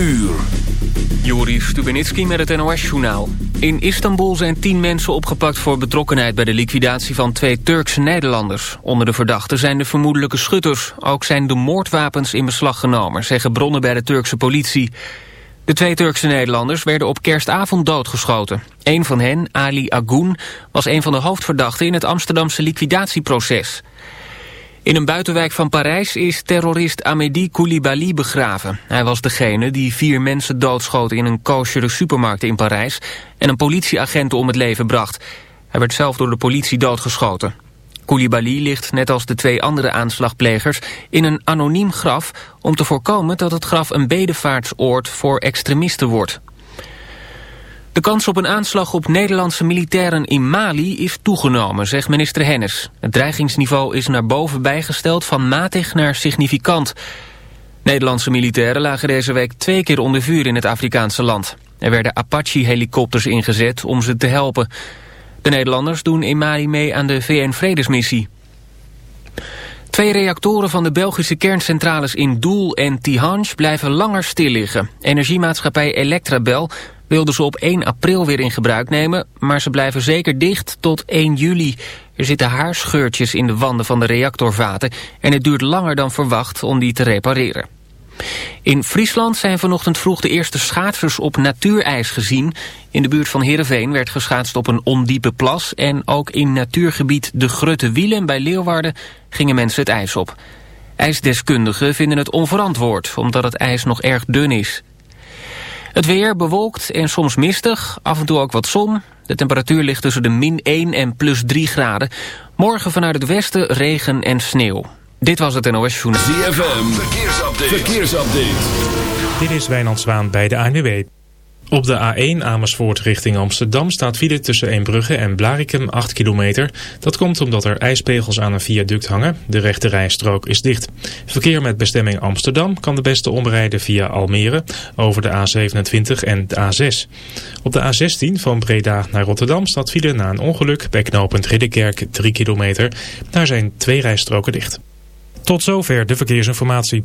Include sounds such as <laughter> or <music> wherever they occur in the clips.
uur. Joris Stubenitski met het NOS-journaal. In Istanbul zijn tien mensen opgepakt voor betrokkenheid... bij de liquidatie van twee Turkse Nederlanders. Onder de verdachten zijn de vermoedelijke schutters. Ook zijn de moordwapens in beslag genomen... zeggen bronnen bij de Turkse politie. De twee Turkse Nederlanders werden op kerstavond doodgeschoten. Een van hen, Ali Agoun, was een van de hoofdverdachten... in het Amsterdamse liquidatieproces... In een buitenwijk van Parijs is terrorist Amédi Koulibaly begraven. Hij was degene die vier mensen doodschoot in een koosjere supermarkt in Parijs... en een politieagent om het leven bracht. Hij werd zelf door de politie doodgeschoten. Koulibaly ligt, net als de twee andere aanslagplegers, in een anoniem graf... om te voorkomen dat het graf een bedevaartsoord voor extremisten wordt. De kans op een aanslag op Nederlandse militairen in Mali is toegenomen, zegt minister Hennis. Het dreigingsniveau is naar boven bijgesteld van matig naar significant. Nederlandse militairen lagen deze week twee keer onder vuur in het Afrikaanse land. Er werden Apache-helikopters ingezet om ze te helpen. De Nederlanders doen in Mali mee aan de VN-vredesmissie. Twee reactoren van de Belgische kerncentrales in Doel en Tihange blijven langer stil liggen. Energiemaatschappij Electrabel wilden ze op 1 april weer in gebruik nemen, maar ze blijven zeker dicht tot 1 juli. Er zitten haarscheurtjes in de wanden van de reactorvaten en het duurt langer dan verwacht om die te repareren. In Friesland zijn vanochtend vroeg de eerste schaatsers op natuurijs gezien. In de buurt van Heerenveen werd geschaatst op een ondiepe plas... en ook in natuurgebied De Grutte Wielen bij Leeuwarden gingen mensen het ijs op. IJsdeskundigen vinden het onverantwoord, omdat het ijs nog erg dun is. Het weer bewolkt en soms mistig, af en toe ook wat zon. De temperatuur ligt tussen de min 1 en plus 3 graden. Morgen vanuit het westen regen en sneeuw. Dit was het NOS Journal. ZFM, verkeersupdate. verkeersupdate. Dit is Wijnand Zwaan bij de ANWB. Op de A1 Amersfoort richting Amsterdam staat file tussen Eembrugge en Blarikum 8 kilometer. Dat komt omdat er ijspegels aan een viaduct hangen. De rechte rijstrook is dicht. Verkeer met bestemming Amsterdam kan de beste omrijden via Almere over de A27 en de A6. Op de A16 van Breda naar Rotterdam staat file na een ongeluk bij knooppunt Ridderkerk 3 kilometer. Daar zijn twee rijstroken dicht. Tot zover de verkeersinformatie.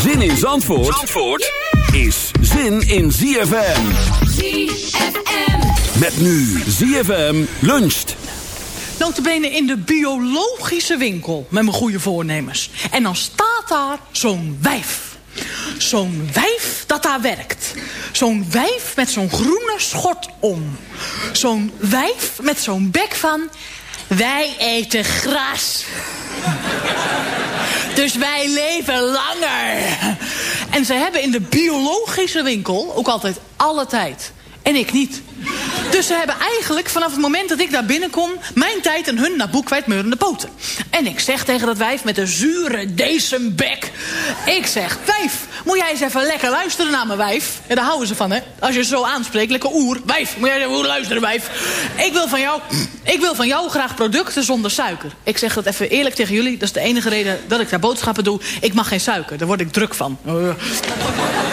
Zin in Zandvoort, Zandvoort is zin in ZFM. ZFM. Met nu ZFM luncht. Notabene in de biologische winkel met mijn goede voornemens. En dan staat daar zo'n wijf. Zo'n wijf dat daar werkt. Zo'n wijf met zo'n groene schort om. Zo'n wijf met zo'n bek van... Wij eten gras. Dus wij leven langer. En ze hebben in de biologische winkel ook altijd alle tijd. En ik niet. Dus ze hebben eigenlijk vanaf het moment dat ik daar binnenkom... mijn tijd en hun naar boek kwijtmeurende poten. En ik zeg tegen dat wijf met een zure decembek... Ik zeg, wijf, moet jij eens even lekker luisteren naar mijn wijf? Ja, daar houden ze van, hè? Als je ze zo aanspreekt, lekker oer. Wijf, moet jij even luisteren, wijf? Ik wil, van jou, <clears throat> ik wil van jou graag producten zonder suiker. Ik zeg dat even eerlijk tegen jullie. Dat is de enige reden dat ik daar boodschappen doe. Ik mag geen suiker, daar word ik druk van. Uh.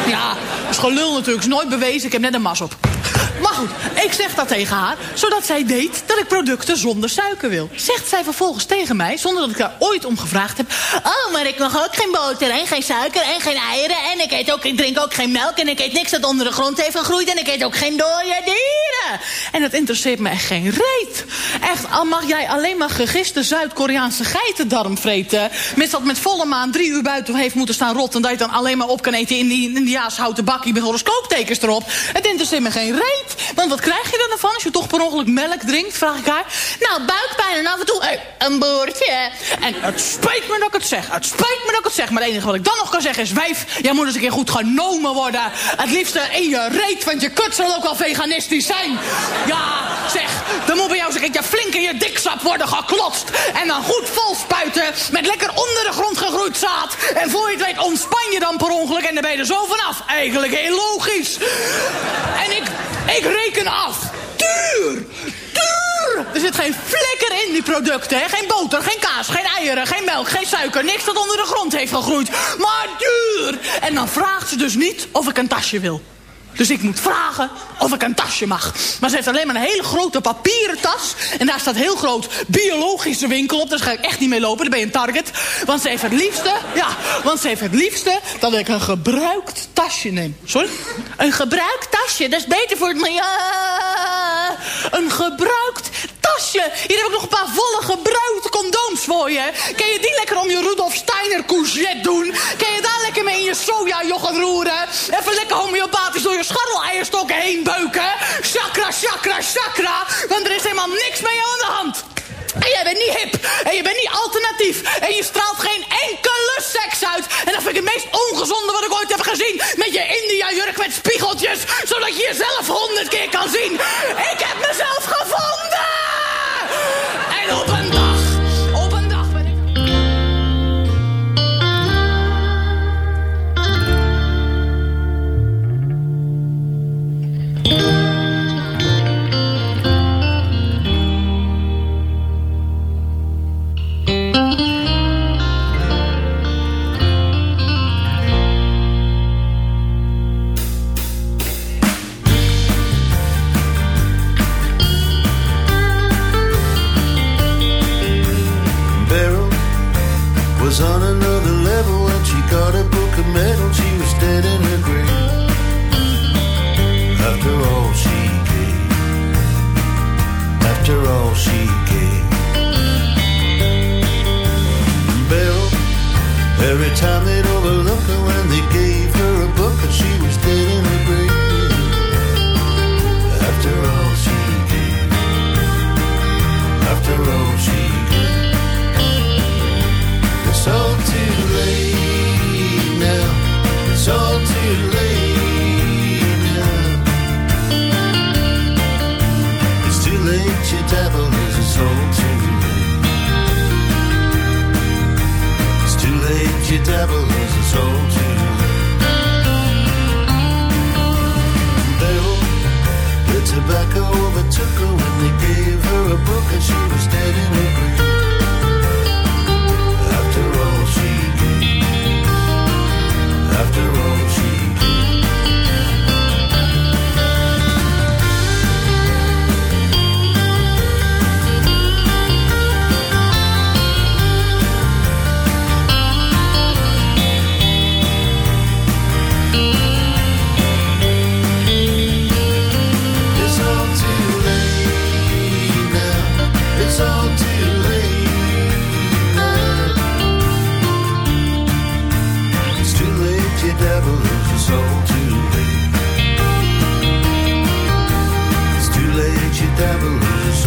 Ja, dat is gewoon lul natuurlijk. is nooit bewezen, ik heb net een mas op. Ik zeg dat tegen haar, zodat zij weet dat ik producten zonder suiker wil. Zegt zij vervolgens tegen mij, zonder dat ik daar ooit om gevraagd heb... Oh, maar ik mag ook geen boter en geen suiker en geen eieren... en ik, eet ook, ik drink ook geen melk en ik eet niks dat onder de grond heeft gegroeid... en ik eet ook geen dode dieren. En dat interesseert me echt geen reet. Echt, al mag jij alleen maar gegiste Zuid-Koreaanse geitendarm vreten... mis dat met volle maan drie uur buiten heeft moeten staan rot... en dat je dan alleen maar op kan eten in die Indiaas houten bakkie... met horoscooptekens erop. Het interesseert me geen reet. Want wat krijg je dan van als je toch per ongeluk melk drinkt? Vraag ik haar. Nou, buikpijn en af en toe een boertje. En het spijt me dat ik het zeg. Het spijt me dat ik het zeg. Maar het enige wat ik dan nog kan zeggen is... Wijf, jij moet eens een keer goed genomen worden. Het liefste in je reet, want je kut zal ook wel veganistisch zijn. Ja, zeg, dan moet bij jou eens een keertje flink in je diksap worden geklotst. En dan goed vol spuiten met lekker onder de grond gegroeid zaad. En voor je het weet ontspan je dan per ongeluk en dan ben je er zo vanaf. Eigenlijk heel logisch. En ik, ik reken af. Duur! Duur! Er zit geen flikker in die producten. Hè? Geen boter, geen kaas, geen eieren, geen melk, geen suiker. Niks dat onder de grond heeft gegroeid. Maar duur! En dan vraagt ze dus niet of ik een tasje wil. Dus ik moet vragen of ik een tasje mag. Maar ze heeft alleen maar een hele grote papieren tas. En daar staat heel groot biologische winkel op. Daar ga ik echt niet mee lopen. Dan ben je een target. Want ze heeft het liefste... Ja, want ze heeft het liefste dat ik een gebruikt tasje neem. Sorry? Een gebruikt tasje. Dat is beter voor het milieu. Een gebruikt Hier heb ik nog een paar volle gebruikte condooms voor je. Kun je die lekker om je Rudolf Steiner courgette doen? Kun je daar lekker mee in je soja yoghurt roeren? Even lekker homeopathisch door je scharrel-eierstokken heen beuken? Chakra, chakra, chakra. Want er is helemaal niks mee aan de hand. En jij bent niet hip. En je bent niet alternatief. En je straalt geen enkele seks uit. En dat vind ik het meest ongezonde wat ik ooit heb gezien. Met je India-jurk met spiegeltjes. Zodat je jezelf honderd keer kan zien. Ik heb mezelf gevonden! En op een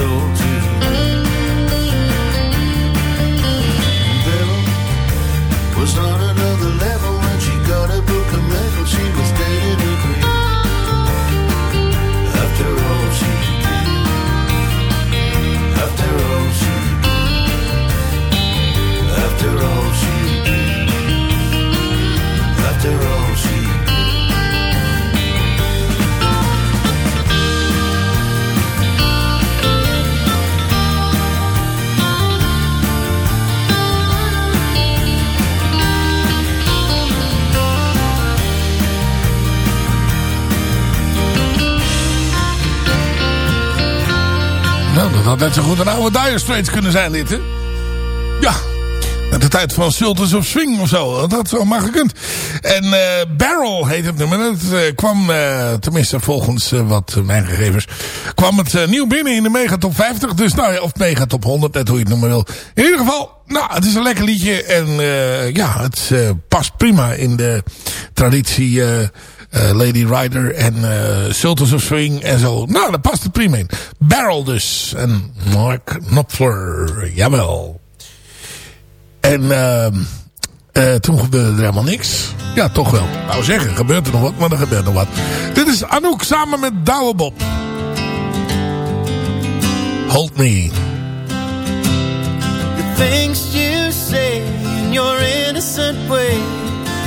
soul to net zo goed een oude Dire Straits kunnen zijn dit, hè? Ja, uit de tijd van Sultans of Swing of zo. Dat had zo maar gekund. En uh, Barrel heet het nummer. Het uh, kwam, uh, tenminste volgens wat mijn gegevens, kwam het nieuw binnen in de Megatop 50. Dus nou of Megatop 100, net hoe je het noemen wil. In ieder geval, nou, het is een lekker liedje. En ja, het past prima in de traditie... Lady Rider en uh, Sultans of Swing en zo. Nou, dat past het prima in. Barrel dus. En Mark Knopfler. Jawel. En uh, toen gebeurde er helemaal niks. Ja, toch wel. Nou zeggen, gebeurt er nog wat, maar er gebeurt nog wat. Dit is Anouk samen met Douwe Bob. Hold me. The things you say in your innocent way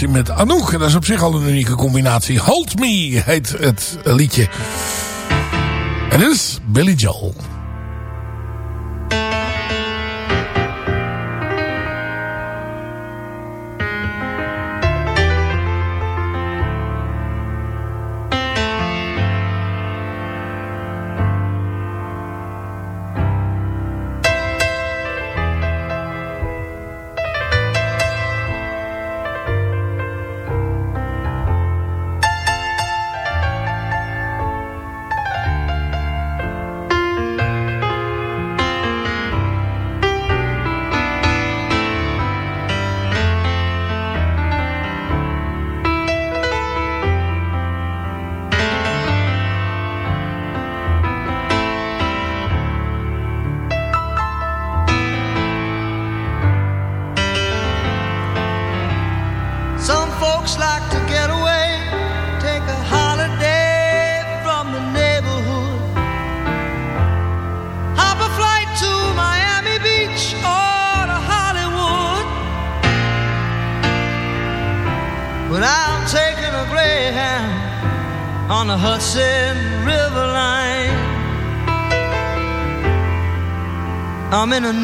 met Anouk. En dat is op zich al een unieke combinatie. Hold Me heet het liedje. En is Billy Joel. woman or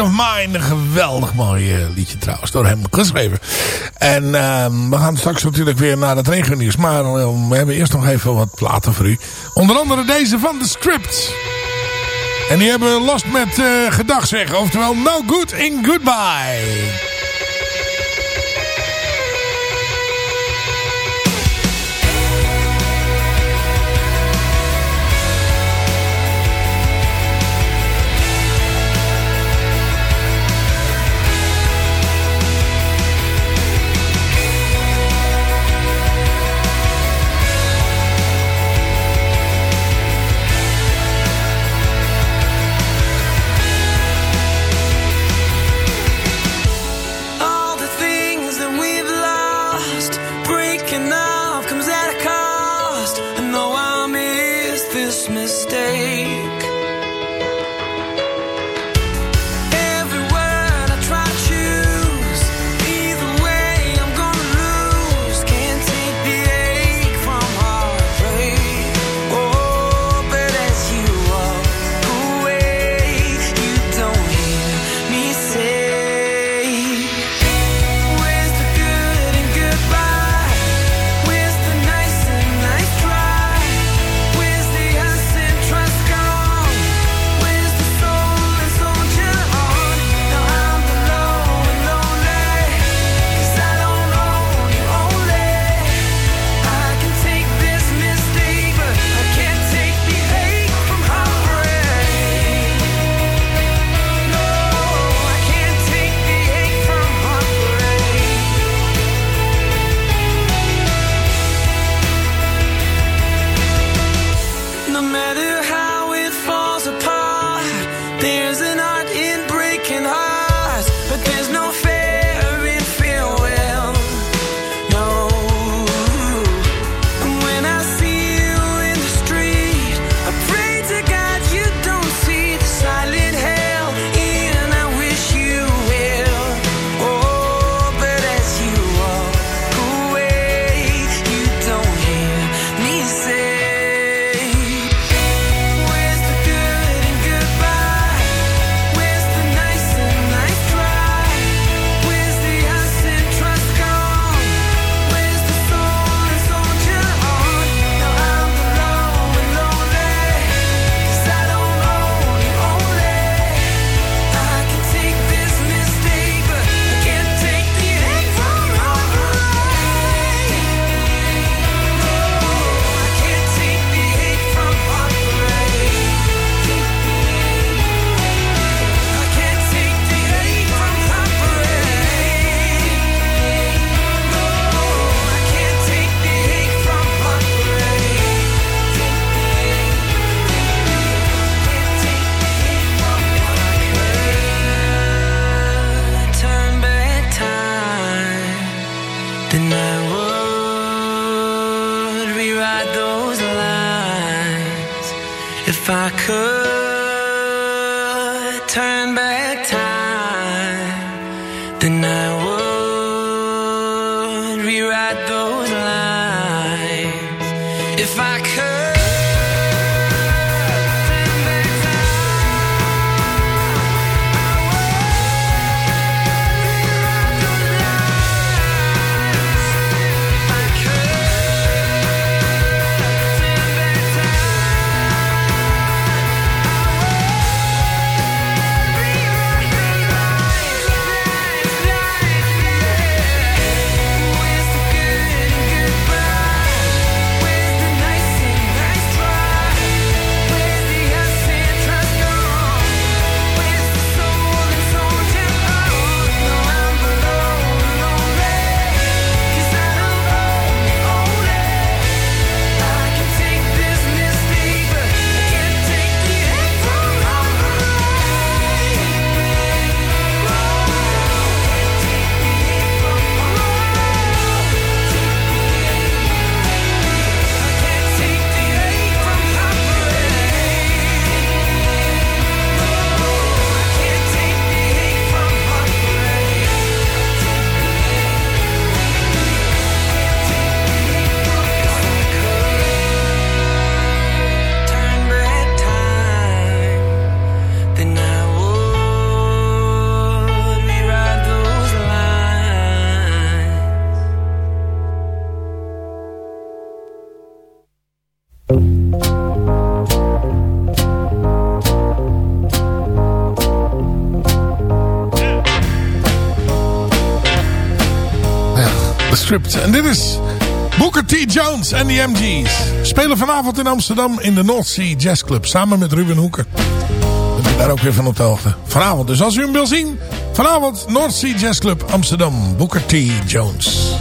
Of Mind. Een geweldig mooi eh, liedje trouwens. Door hem geschreven. En ehm, we gaan straks natuurlijk weer naar het regennieuws. Maar eh, we hebben eerst nog even wat platen voor u. Onder andere deze van The Script. En die hebben last met eh, gedag zeggen. Oftewel, no good in goodbye. En dit is Booker T. Jones en de MG's. Spelen vanavond in Amsterdam in de North Sea Jazz Club. Samen met Ruben Hoeken. Ben daar ook weer van op de hoogte. Vanavond. Dus als u hem wil zien. Vanavond North Sea Jazz Club Amsterdam. Booker T. Jones.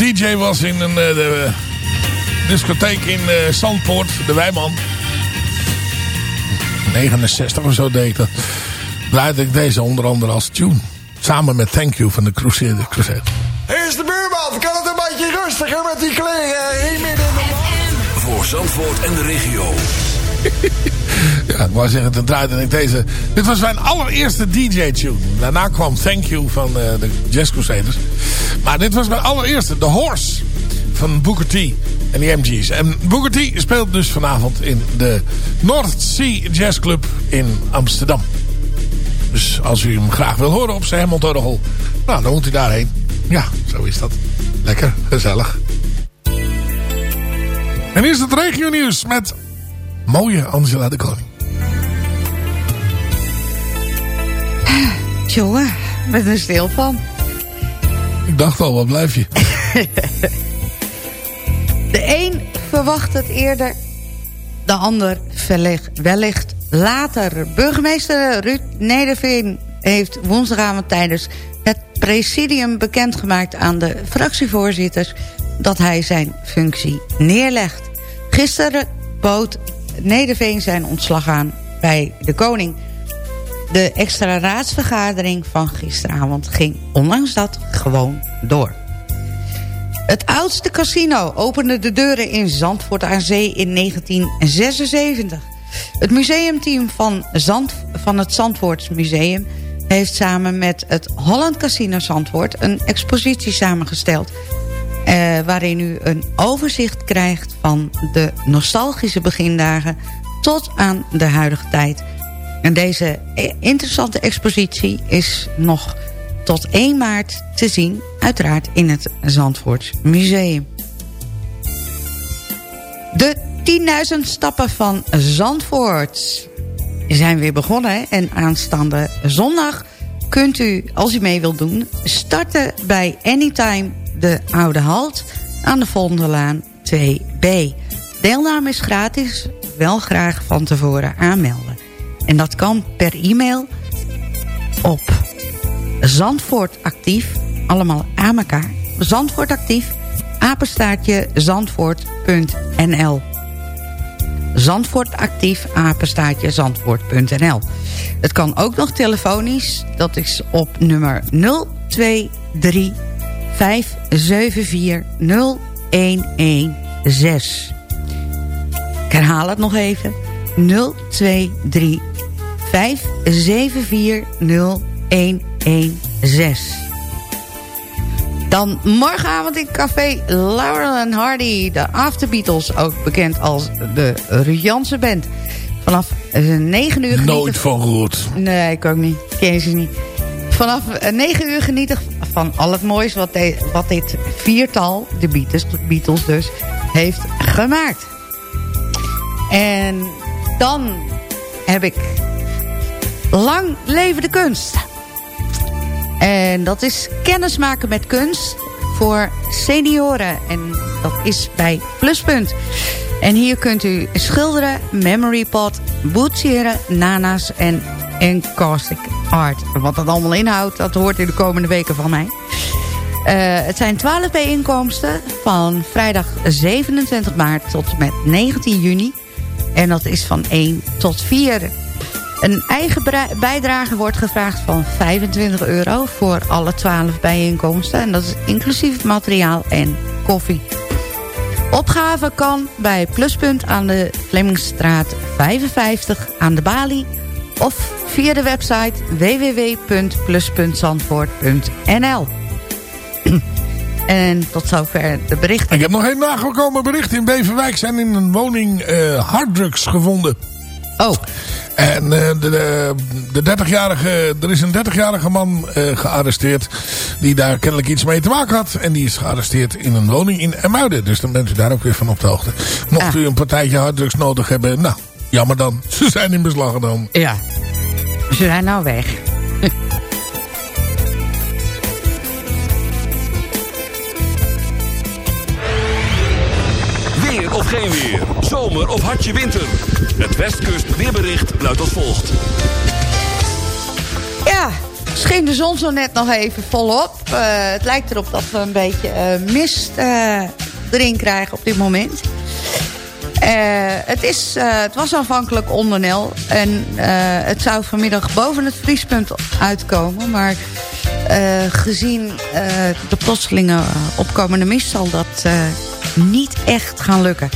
DJ was in een eh, de, discotheek in eh, Zandpoort, de Wijman. 69 of zo deed ik dat. Draaide ik deze onder andere als tune. Samen met Thank You van de Crusader. Crusader. Hier is de buurman. Kan het een beetje rustiger met die kleren? Hier midden in de Voor Zandvoort en de regio. <laughs> Ja, ik wou zeggen, toen draaide ik deze... Dit was mijn allereerste DJ-tune. Daarna kwam Thank You van eh, de Jazz Crusaders. Dit was mijn allereerste. The Horse van Booker T en die MG's. En Booker T speelt dus vanavond in de North Sea Jazz Club in Amsterdam. Dus als u hem graag wil horen op zijn Hammond nou, dan moet u daarheen. Ja, zo is dat. Lekker, gezellig. En hier is het regio nieuws met mooie Angela de Koning. Jongen, ben er stil van. Ik dacht al, wat blijf je? <laughs> De een verwacht het eerder, de ander wellicht, later. Burgemeester Ruud Nederveen heeft woensdagavond tijdens het presidium bekendgemaakt aan de fractievoorzitters dat hij zijn functie neerlegt. Gisteren bood Nederveen zijn ontslag aan bij de koning. De extra raadsvergadering van gisteravond ging ondanks dat gewoon door. Het oudste casino opende de deuren in Zandvoort aan Zee in 1976. Het museumteam van, Zand, van het Zandvoorts Museum... heeft samen met het Holland Casino Zandvoort een expositie samengesteld... Eh, waarin u een overzicht krijgt van de nostalgische begindagen... tot aan de huidige tijd. En deze eh, interessante expositie is nog tot 1 maart te zien... uiteraard in het Zandvoorts Museum. De 10.000 stappen van Zandvoort zijn weer begonnen. En aanstaande zondag kunt u, als u mee wilt doen... starten bij Anytime de Oude Halt aan de Vondellaan 2B. Deelname is gratis, wel graag van tevoren aanmelden. En dat kan per e-mail op Zandvoort actief, allemaal aan elkaar. Zandvoort actief, apenstaartje zandvoort.nl. Zandvoort actief, apenstaartje zandvoort.nl. Het kan ook nog telefonisch, dat is op nummer 023 574 0116. Ik herhaal het nog even. 023 574 0116. Dan morgenavond in café Laurel en Hardy. De After Beatles, ook bekend als de Ruud Jansen Band. Vanaf 9 uur genieten... Nooit van gehoord. Nee, ik ook niet. Ken ze niet. Vanaf eh, 9 uur genieten van al het moois wat, de- wat dit viertal, de Beatles, Beatles dus, heeft gemaakt. En dan heb ik Lang leven de kunst. En dat is kennismaken met kunst voor senioren. En dat is bij Pluspunt. En hier kunt u schilderen, memory pot, boetseren, nana's en encaustic art. Wat dat allemaal inhoudt, dat hoort u de komende weken van mij. Eh, het zijn 12 bijeenkomsten van vrijdag 27 maart tot met 19 juni. En dat is van 1 tot 4. Een eigen bijdrage wordt gevraagd van 25 euro voor alle 12 bijeenkomsten. En dat is inclusief materiaal en koffie. Opgave kan bij Pluspunt aan de Flemmingstraat 55 aan de Bali... of via de website www.plus.zandvoort.nl. <clears throat> En tot zover de berichten. Ik heb nog een nagekomen bericht. In Beverwijk zijn in een woning eh harddrugs gevonden. Oh. En eh, de, de, de 30-jarige, er is een 30-jarige man eh, gearresteerd die daar kennelijk iets mee te maken had. En die is gearresteerd in een woning in Emuiden. Dus dan bent u daar ook weer van op de hoogte. Mocht u een partijtje harddrugs nodig hebben, nou, jammer dan. Ze zijn in beslag genomen. Ja. Ze zijn nou weg. <laughs> geen weer. Zomer of hartje winter. Het Westkust weerbericht luidt als volgt. Ja, scheen de zon zo net nog even volop. Eh, het lijkt erop dat we een beetje eh, mist eh, erin krijgen op dit moment. Het, is, het was aanvankelijk onder nul. En het zou vanmiddag boven het vriespunt uitkomen. Maar gezien de plotselinge opkomende mist zal dat niet echt gaan lukken.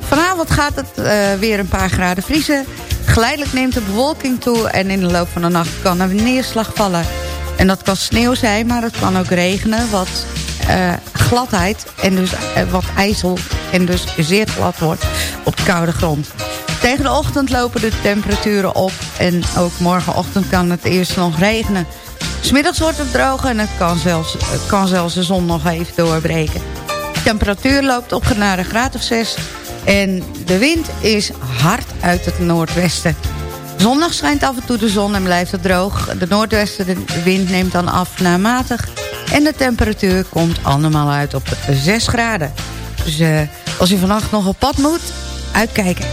Vanavond gaat het eh, weer een paar graden vriezen. Geleidelijk neemt de bewolking toe en in de loop van de nacht kan er neerslag vallen. En dat kan sneeuw zijn, maar het kan ook regenen, wat eh, gladheid en dus eh, wat ijzel en dus zeer glad wordt op de koude grond. Tegen de ochtend lopen de temperaturen op en ook morgenochtend kan het eerst nog regenen. Smiddags wordt het droog en het kan zelfs, kan zelfs de zon nog even doorbreken. Temperatuur loopt op naar een graad of 6 en de wind is hard uit het noordwesten. Zondag schijnt af en toe de zon en blijft het droog. De noordwestenwind neemt dan af naar matig. En de temperatuur komt allemaal uit op 6 graden. Dus eh, als u vannacht nog op pad moet, uitkijken.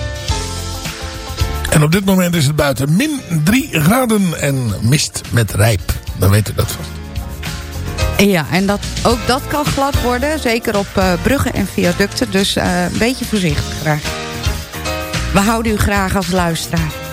En op dit moment is het buiten min 3 graden en mist met rijp. Dan weet u dat vast. Ja, en dat, ook dat kan glad worden. Zeker op eh, bruggen en viaducten. Dus eh, een beetje voorzichtig graag. We houden u graag als luisteraar.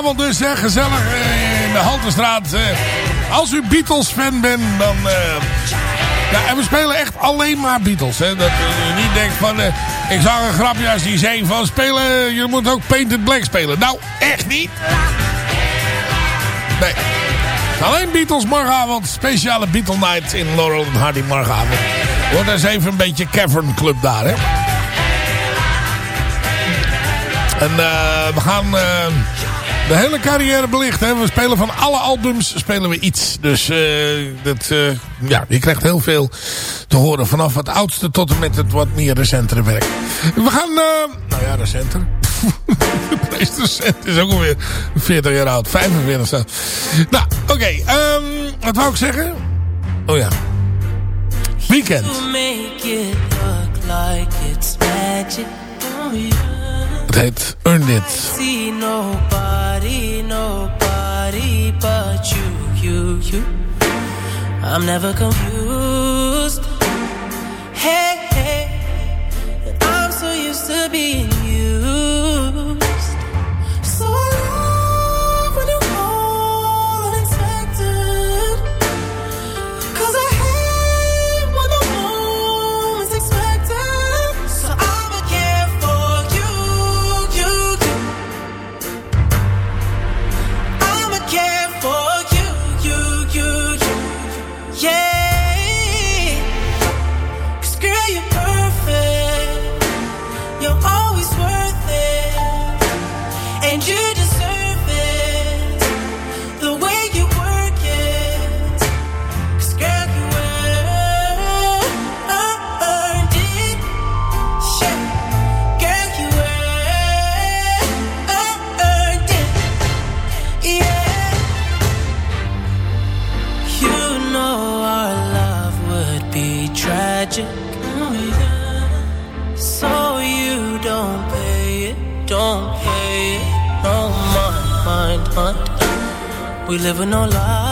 vanavond dus, hè, gezellig eh, in de Haltestraat. Eh. als u Beatles-fan bent, dan... Eh, en we spelen echt alleen maar Beatles. Hè. Dat u niet denkt van... Ik zag een grapje als die zei van... Spelen, je moet ook Painted Black spelen. Nou, echt niet. Nee. Alleen Beatles morgenavond. Speciale Beatles Night in Laurel en Hardy morgenavond. Wordt eens even een beetje Cavern Club daar, hè. En we gaan de hele carrière belicht. Hè? We spelen van alle albums spelen we iets. Dus eh, dat, eh, ja, je krijgt heel veel te horen. Vanaf het oudste tot en met het wat meer recentere werk. We gaan... Eh, nou ja, recenter. <laughs> het meest recent is ook alweer 40 jaar oud. 45 zo. Nou, oké. Ehm, wat wou ik zeggen? Oh ja. Weekend. Het heet Earned It. See nobody, nobody but you, you, you. I'm never confused. Hey, hey. I'm so used to being We living our life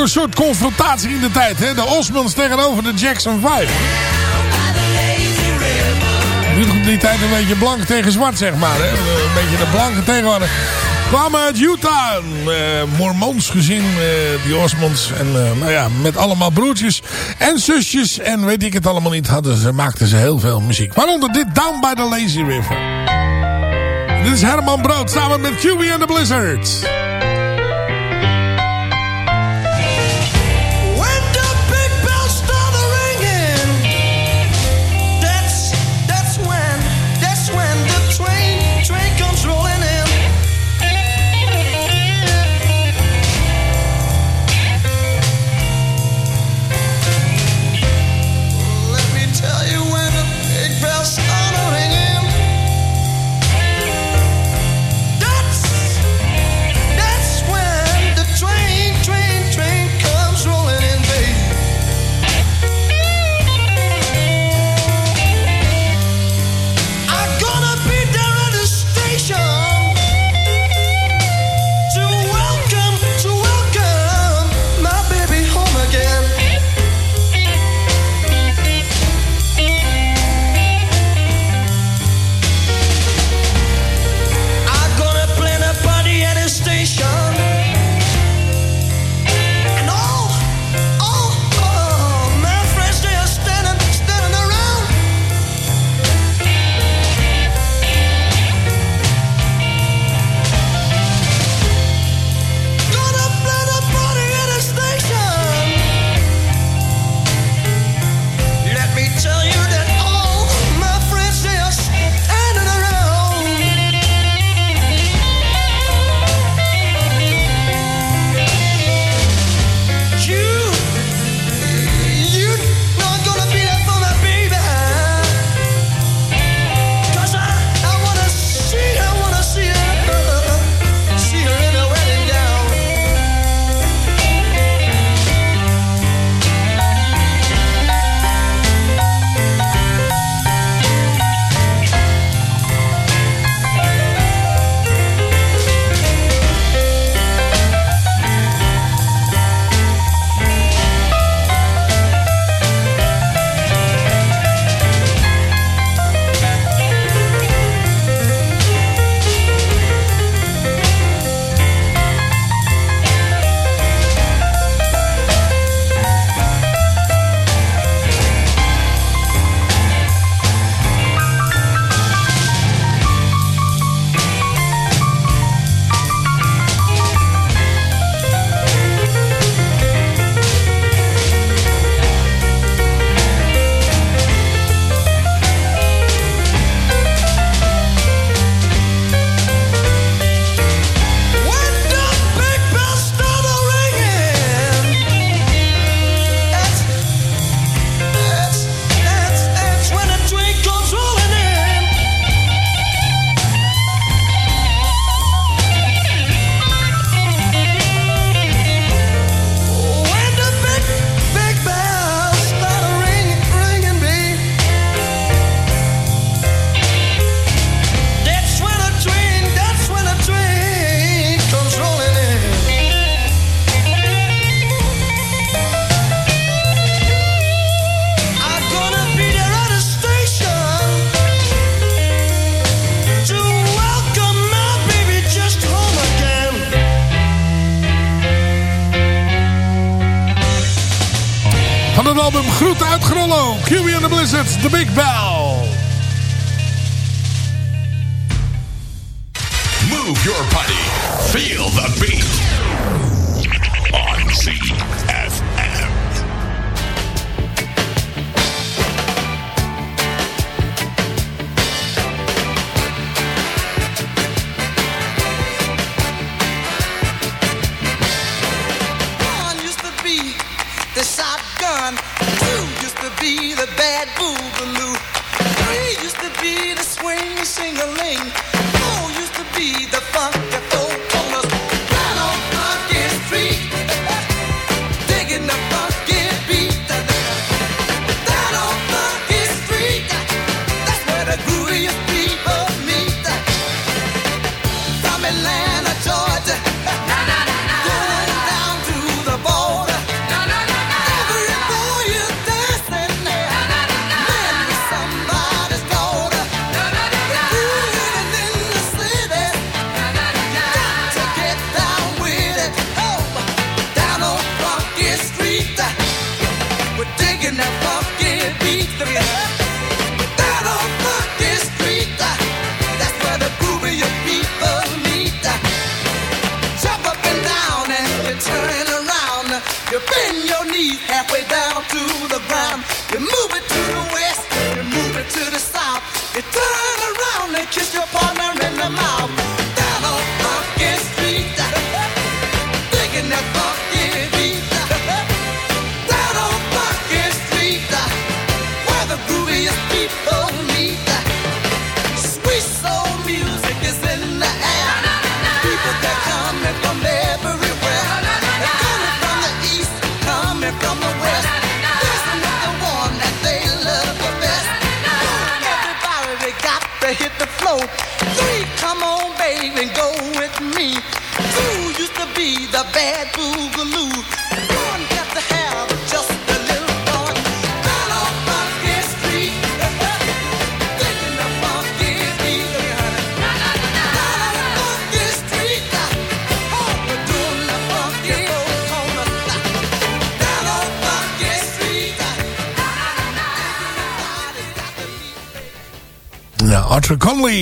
een soort confrontatie in de tijd. Hè? De Osmonds tegenover de Jackson 5. In die tijd een beetje blank tegen zwart, zeg maar. Hè? Een eh, beetje de blanke tegenwoordig. Kwamen uit Utah. Eh, Mormons gezin, eh, die Osmonds. En nou ja, met allemaal broertjes en zusjes. En weet ik het allemaal niet, hadden ze, maakten ze heel veel muziek. Waaronder dit Down by the Lazy River. Dit is Herman Brood samen met QB en de Blizzards.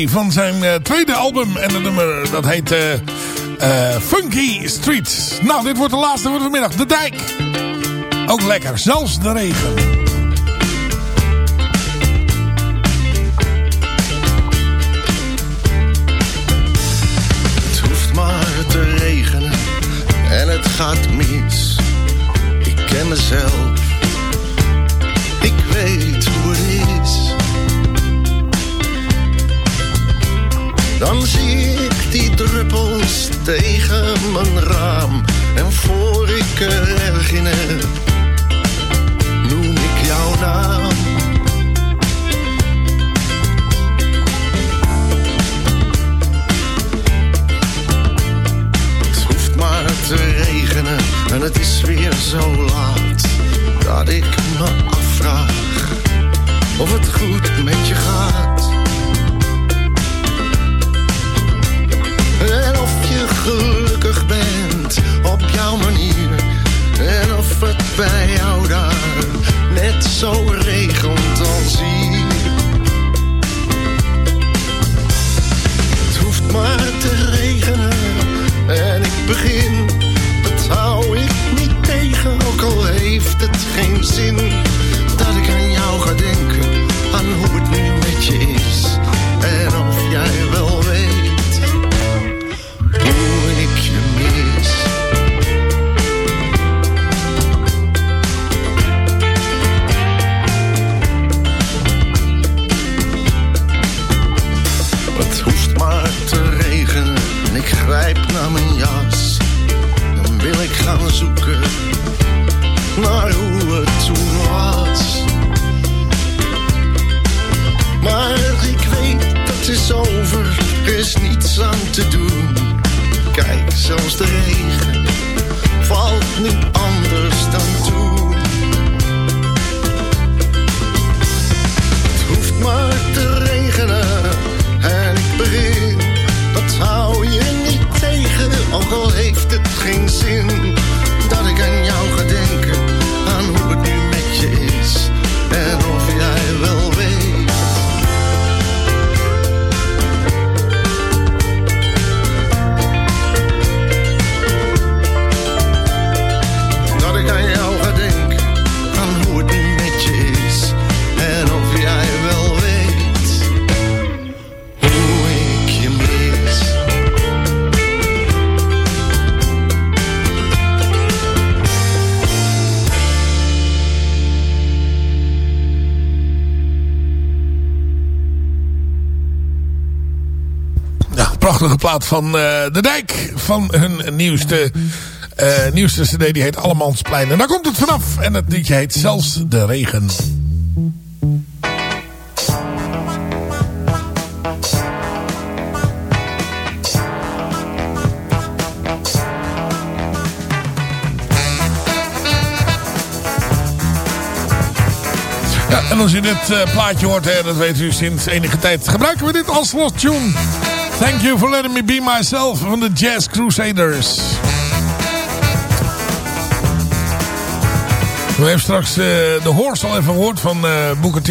Van zijn eh, tweede album. En het nummer dat heet eh, eh, Funky Street. Nou, dit wordt de laatste voor vanmiddag. De dijk. Ook lekker. Zelfs de regen. Het hoeft maar te regenen en het gaat mis. Ik ken mezelf, Dan zie ik die druppels tegen mijn raam. En voor ik er in heb, noem ik jouw naam. Het hoeft maar te regenen en het is weer zo laat dat ik me afvraag of het goed met je gaat. Of je gelukkig bent op jouw manier. En of het bij jou daar net zo regent als hier. Het hoeft maar te regenen en ik begin. Dat hou ik niet tegen, ook al heeft het geen zin. Dat ik aan jou ga denken, aan hoe het nu met je is. En of jij ik grijp naar mijn jas. Dan wil ik gaan zoeken naar hoe het toen was. Maar ik weet dat is over, er is niets aan te doen. Kijk, zelfs de regen van eh, De Dijk. Van hun nieuwste, eh, nieuwste cd. Die heet Allemansplein. En daar komt het vanaf. En het liedje heet Zelfs de Regen. En als je dit eh, plaatje hoort, hè, dat weet u sinds enige tijd, gebruiken we dit als lost tune. Thank you for letting me be myself van de Jazz Crusaders. We hebben straks eh, de Horse al even gehoord van eh Booker T.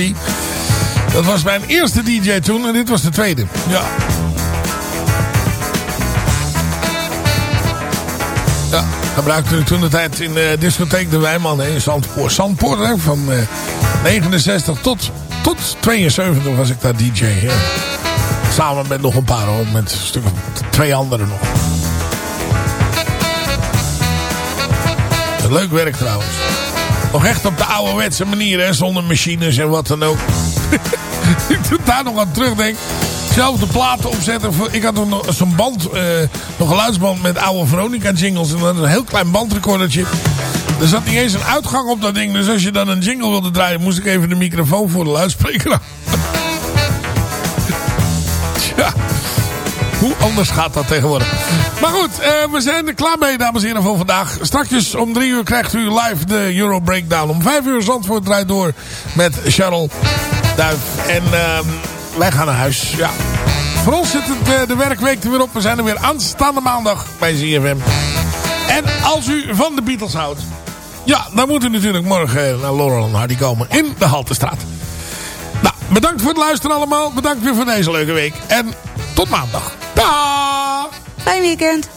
Dat was mijn eerste DJ toen en dit was de tweede. Ja. Ja. Gebruikte ik toen de tijd in de discotheek De Wijman in Zandpoort. Zandpoort, hè, van eh, 69 tot, tot 72 was ik daar DJ. Ja. Samen met nog een paar hoor, met een stuk of twee anderen nog. Leuk werk trouwens. Nog echt op de ouderwetse manier, hè, zonder machines en wat dan ook. <laughs> ik doe daar nog aan terugdenk. Zelf de platen opzetten. Ik had nog zo'n band, eh, nog een geluidsband met oude Veronica jingles. En dan een heel klein bandrecordertje. Er zat niet eens een uitgang op dat ding. Dus als je dan een jingle wilde draaien, moest ik even de microfoon voor de luidspreker aan. Hoe anders gaat dat tegenwoordig? Maar goed, eh, we zijn er klaar mee, dames en heren, voor vandaag. Straks om drie uur krijgt u live de Euro Breakdown. Om vijf uur Zandvoort draait door met Cheryl Duif. En ehm, wij gaan naar huis, ja. Voor ons zit het, eh, de werkweek er weer op. We zijn er weer aanstaande maandag bij ZFM. En als u van de Beatles houdt... Ja, dan moet u natuurlijk morgen naar Laurel en Hardy komen in de Haltestraat. Nou, bedankt voor het luisteren allemaal. Bedankt weer voor deze leuke week. En tot maandag. Dag! Fijn weekend.